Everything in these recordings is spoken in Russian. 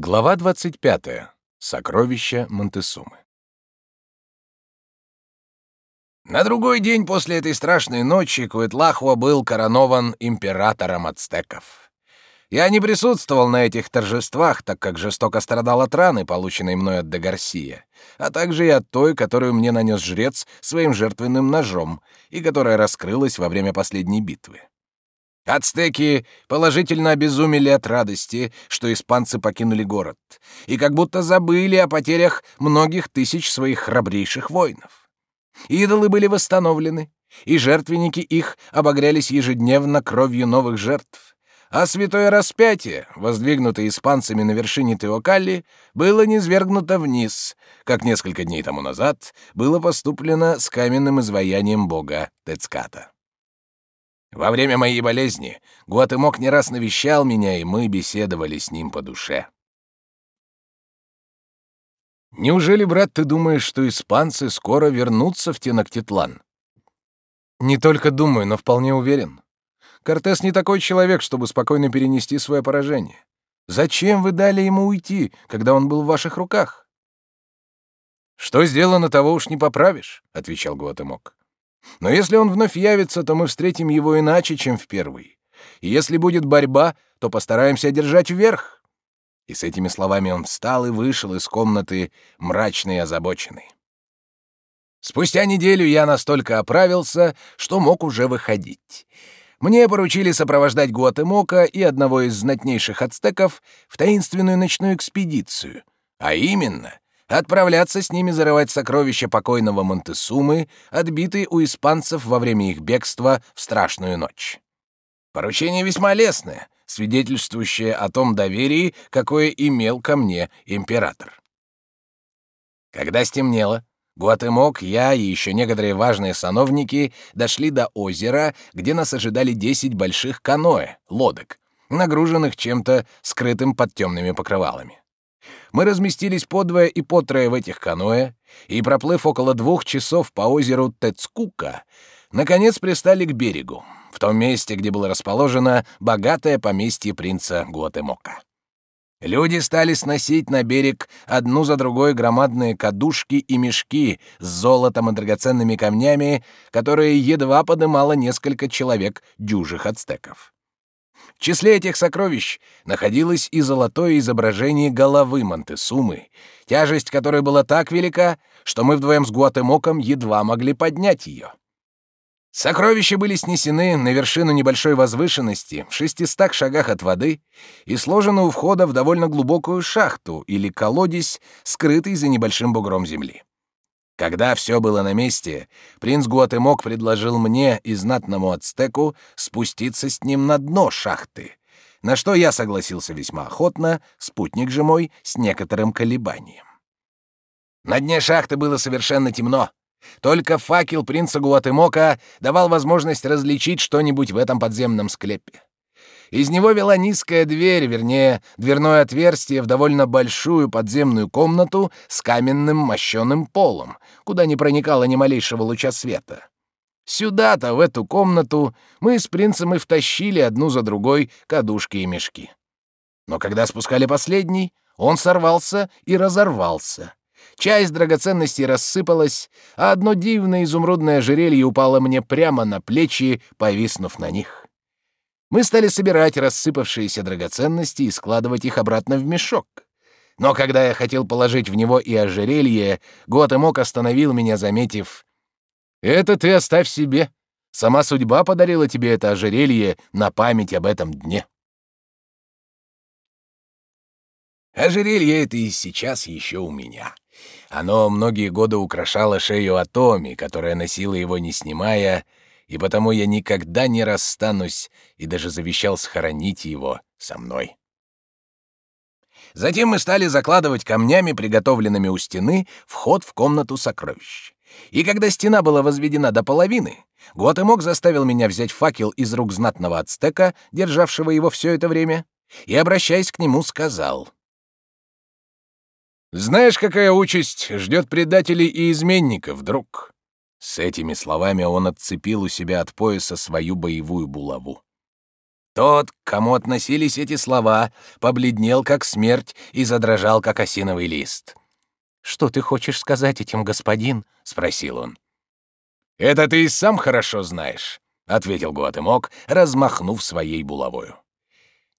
Глава 25. Сокровища Монтесумы. На другой день после этой страшной ночи Куэтлахуа был коронован императором ацтеков. Я не присутствовал на этих торжествах, так как жестоко страдал от раны, полученной мной от де а также и от той, которую мне нанес жрец своим жертвенным ножом и которая раскрылась во время последней битвы. Ацтеки положительно обезумели от радости, что испанцы покинули город, и как будто забыли о потерях многих тысяч своих храбрейших воинов. Идолы были восстановлены, и жертвенники их обогрялись ежедневно кровью новых жертв, а святое распятие, воздвигнутое испанцами на вершине Теокалли, было низвергнуто вниз, как несколько дней тому назад было поступлено с каменным изваянием бога Тецката. Во время моей болезни Гуатемок не раз навещал меня, и мы беседовали с ним по душе. Неужели, брат, ты думаешь, что испанцы скоро вернутся в Тенактитлан? Не только думаю, но вполне уверен. Кортес не такой человек, чтобы спокойно перенести свое поражение. Зачем вы дали ему уйти, когда он был в ваших руках? Что сделано, того уж не поправишь, отвечал Гуатемок. Но если он вновь явится, то мы встретим его иначе, чем в первый. И если будет борьба, то постараемся одержать вверх. И с этими словами он встал и вышел из комнаты, мрачный и озабоченный. Спустя неделю я настолько оправился, что мог уже выходить. Мне поручили сопровождать Гуатемока и одного из знатнейших ацтеков в таинственную ночную экспедицию, а именно отправляться с ними зарывать сокровища покойного Монтесумы, отбитые у испанцев во время их бегства в страшную ночь. Поручение весьма лестное, свидетельствующее о том доверии, какое имел ко мне император. Когда стемнело, Гуатемок, я и еще некоторые важные сановники дошли до озера, где нас ожидали десять больших каноэ, лодок, нагруженных чем-то скрытым под темными покрывалами. Мы разместились подвое и потрое в этих каноэ, и, проплыв около двух часов по озеру Тецкука, наконец пристали к берегу, в том месте, где было расположено богатое поместье принца Гуатемока. Люди стали сносить на берег одну за другой громадные кадушки и мешки с золотом и драгоценными камнями, которые едва подымало несколько человек дюжих ацтеков. В числе этих сокровищ находилось и золотое изображение головы Монтесумы, тяжесть которой была так велика, что мы вдвоем с Гуатемоком едва могли поднять ее. Сокровища были снесены на вершину небольшой возвышенности в шестистах шагах от воды и сложены у входа в довольно глубокую шахту или колодец, скрытый за небольшим бугром земли. Когда все было на месте, принц Гуатемок предложил мне и знатному ацтеку спуститься с ним на дно шахты, на что я согласился весьма охотно, спутник же мой с некоторым колебанием. На дне шахты было совершенно темно, только факел принца Гуатемока давал возможность различить что-нибудь в этом подземном склепе. Из него вела низкая дверь, вернее, дверное отверстие в довольно большую подземную комнату с каменным мощеным полом, куда не проникало ни малейшего луча света. Сюда-то, в эту комнату, мы с принцем и втащили одну за другой кадушки и мешки. Но когда спускали последний, он сорвался и разорвался. Часть драгоценностей рассыпалась, а одно дивное изумрудное ожерелье упало мне прямо на плечи, повиснув на них. Мы стали собирать рассыпавшиеся драгоценности и складывать их обратно в мешок. Но когда я хотел положить в него и ожерелье, Готэмок остановил меня, заметив, «Это ты оставь себе. Сама судьба подарила тебе это ожерелье на память об этом дне». Ожерелье это и сейчас еще у меня. Оно многие годы украшало шею Атоми, которая носила его не снимая, и потому я никогда не расстанусь и даже завещал схоронить его со мной. Затем мы стали закладывать камнями, приготовленными у стены, вход в комнату сокровищ. И когда стена была возведена до половины, Гуатемок заставил меня взять факел из рук знатного ацтека, державшего его все это время, и, обращаясь к нему, сказал — знаешь, какая участь ждет предателей и изменников, друг?» С этими словами он отцепил у себя от пояса свою боевую булаву. Тот, к кому относились эти слова, побледнел как смерть и задрожал как осиновый лист. «Что ты хочешь сказать этим, господин?» — спросил он. «Это ты и сам хорошо знаешь», — ответил Гуатемок, размахнув своей булавою.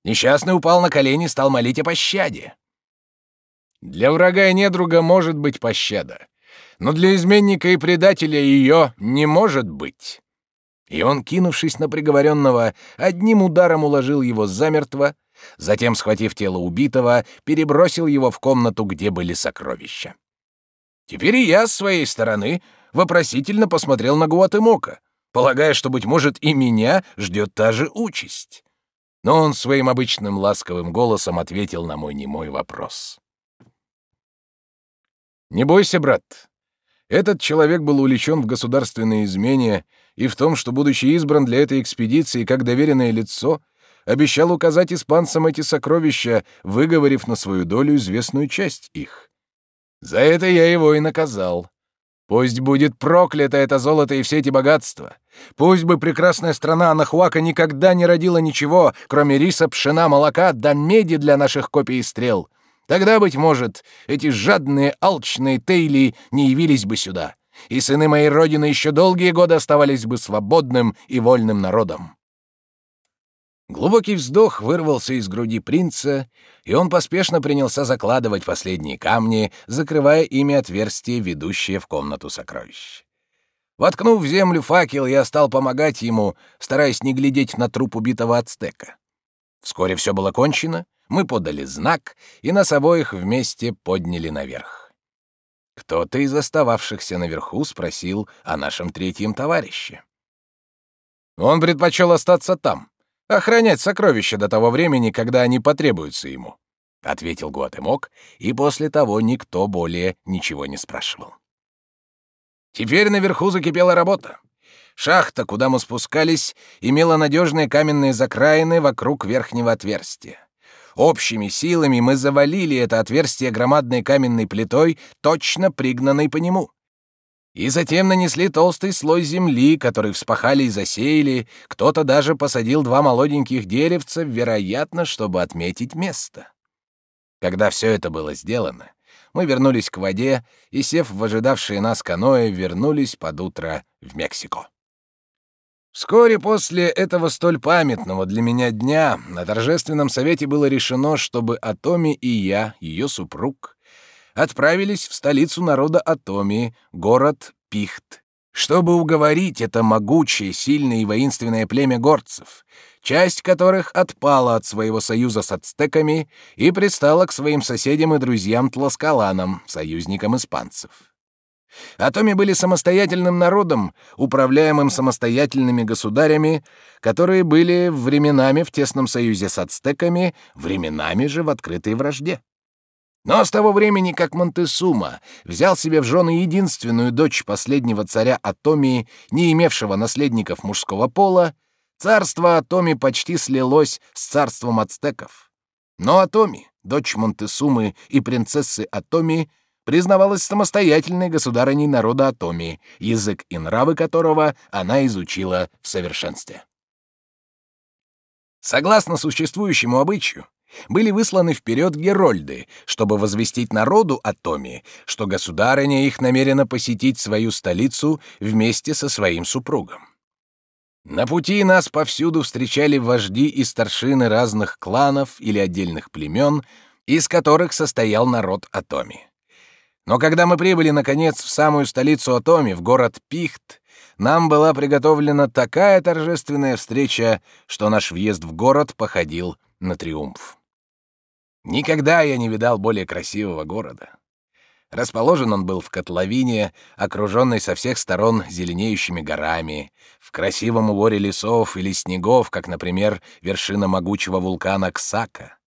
Несчастный упал на колени и стал молить о пощаде. Для врага и недруга может быть пощада, но для изменника и предателя ее не может быть. И он, кинувшись на приговоренного, одним ударом уложил его замертво, затем, схватив тело убитого, перебросил его в комнату, где были сокровища. Теперь и я, с своей стороны, вопросительно посмотрел на Гуатемока, полагая, что, быть может, и меня ждет та же участь. Но он своим обычным ласковым голосом ответил на мой немой вопрос. «Не бойся, брат. Этот человек был увлечен в государственной измене и в том, что, будучи избран для этой экспедиции как доверенное лицо, обещал указать испанцам эти сокровища, выговорив на свою долю известную часть их. За это я его и наказал. Пусть будет проклято это золото и все эти богатства. Пусть бы прекрасная страна Анахуака никогда не родила ничего, кроме риса, пшена, молока да меди для наших копий и стрел. Тогда, быть может, эти жадные, алчные тейли не явились бы сюда, и сыны моей родины еще долгие годы оставались бы свободным и вольным народом. Глубокий вздох вырвался из груди принца, и он поспешно принялся закладывать последние камни, закрывая ими отверстие, ведущее в комнату сокровищ. Воткнув в землю факел, я стал помогать ему, стараясь не глядеть на труп убитого ацтека. Вскоре все было кончено, мы подали знак, и нас обоих вместе подняли наверх. Кто-то из остававшихся наверху спросил о нашем третьем товарище. Он предпочел остаться там, охранять сокровища до того времени, когда они потребуются ему», — ответил Гуатемок, и после того никто более ничего не спрашивал. Теперь наверху закипела работа. Шахта, куда мы спускались, имела надежные каменные закраины вокруг верхнего отверстия. Общими силами мы завалили это отверстие громадной каменной плитой, точно пригнанной по нему. И затем нанесли толстый слой земли, который вспахали и засеяли, кто-то даже посадил два молоденьких деревца, вероятно, чтобы отметить место. Когда все это было сделано, мы вернулись к воде и, сев в ожидавшие нас каноэ, вернулись под утро в Мексико. Вскоре после этого столь памятного для меня дня на торжественном совете было решено, чтобы Атоми и я, ее супруг, отправились в столицу народа Атомии, город Пихт, чтобы уговорить это могучее, сильное и воинственное племя горцев, часть которых отпала от своего союза с ацтеками и пристала к своим соседям и друзьям Тласкаланам, союзникам испанцев. Атоми были самостоятельным народом, управляемым самостоятельными государями, которые были временами в тесном союзе с ацтеками, временами же в открытой вражде. Но с того времени, как Монтесума взял себе в жены единственную дочь последнего царя Атомии, не имевшего наследников мужского пола, царство Атоми почти слилось с царством ацтеков. Но Атоми, дочь Монтесумы и принцессы Атоми, признавалась самостоятельной государыней народа Атоми, язык и нравы которого она изучила в совершенстве. Согласно существующему обычаю, были высланы вперед герольды, чтобы возвестить народу о Томе, что государыня их намерена посетить свою столицу вместе со своим супругом. На пути нас повсюду встречали вожди и старшины разных кланов или отдельных племен, из которых состоял народ Атоми. Но когда мы прибыли, наконец, в самую столицу Атоми, в город Пихт, нам была приготовлена такая торжественная встреча, что наш въезд в город походил на триумф. Никогда я не видал более красивого города. Расположен он был в котловине, окруженной со всех сторон зеленеющими горами, в красивом уборе лесов или снегов, как, например, вершина могучего вулкана Ксака.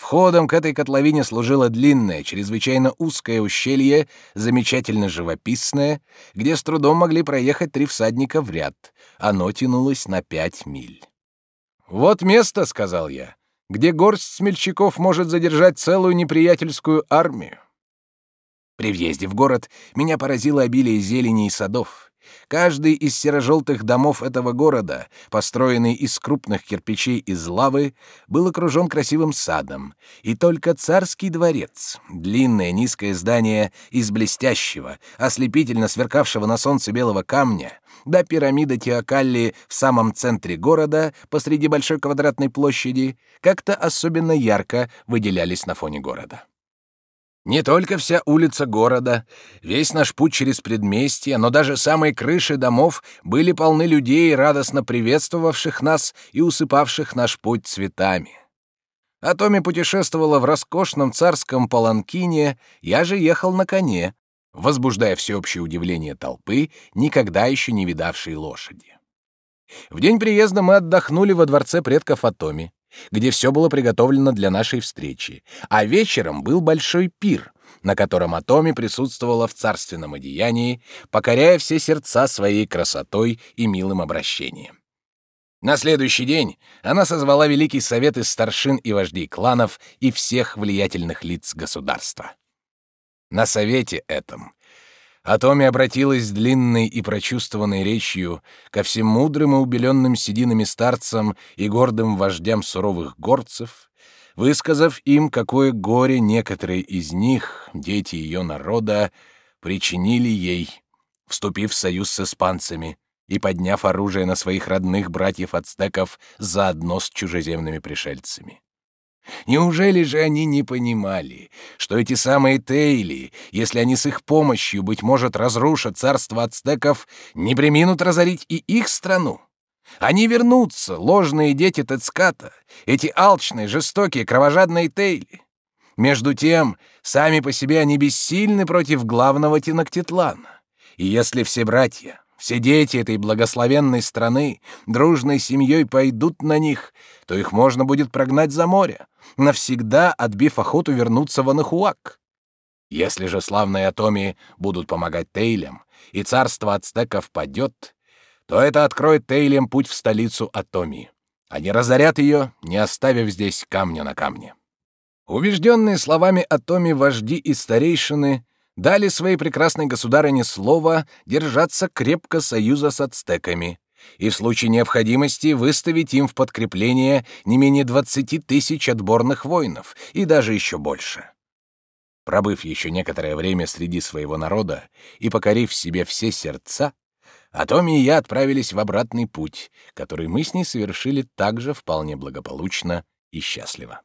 Входом к этой котловине служило длинное, чрезвычайно узкое ущелье, замечательно живописное, где с трудом могли проехать три всадника в ряд. Оно тянулось на пять миль. «Вот место», — сказал я, где горсть смельчаков может задержать целую неприятельскую армию. При въезде в город меня поразило обилие зелени и садов. Каждый из серо-желтых домов этого города, построенный из крупных кирпичей из лавы, был окружен красивым садом, и только царский дворец, длинное низкое здание из блестящего, ослепительно сверкавшего на солнце белого камня, да пирамида Теокалли в самом центре города, посреди большой квадратной площади, как-то особенно ярко выделялись на фоне города. Не только вся улица города, весь наш путь через предместье, но даже самые крыши домов были полны людей, радостно приветствовавших нас и усыпавших наш путь цветами. А Томи путешествовала в роскошном царском паланкине, я же ехал на коне, возбуждая всеобщее удивление толпы, никогда еще не видавшей лошади. В день приезда мы отдохнули во дворце предков Атоми где все было приготовлено для нашей встречи, а вечером был большой пир, на котором Атоми присутствовала в царственном одеянии, покоряя все сердца своей красотой и милым обращением. На следующий день она созвала Великий Совет из старшин и вождей кланов и всех влиятельных лиц государства. На совете этом а Томи обратилась длинной и прочувствованной речью ко всем мудрым и убеленным сединами старцам и гордым вождям суровых горцев, высказав им, какое горе некоторые из них, дети ее народа, причинили ей, вступив в союз с испанцами и подняв оружие на своих родных братьев-ацтеков заодно с чужеземными пришельцами. Неужели же они не понимали, что эти самые Тейли, если они с их помощью, быть может, разрушат царство ацтеков, не приминут разорить и их страну? Они вернутся, ложные дети Тецката, эти алчные, жестокие, кровожадные Тейли. Между тем, сами по себе они бессильны против главного Тинактитлана. И если все братья, все дети этой благословенной страны дружной семьей пойдут на них, то их можно будет прогнать за море, навсегда отбив охоту вернуться в Анахуак. Если же славные Атоми будут помогать Тейлям, и царство ацтеков падет, то это откроет Тейлям путь в столицу Атоми. Они разорят ее, не оставив здесь камня на камне. Убежденные словами Атоми вожди и старейшины дали своей прекрасной государыне слово держаться крепко союза с ацтеками и в случае необходимости выставить им в подкрепление не менее двадцати тысяч отборных воинов и даже еще больше. Пробыв еще некоторое время среди своего народа и покорив себе все сердца, Атоми и я отправились в обратный путь, который мы с ней совершили также вполне благополучно и счастливо.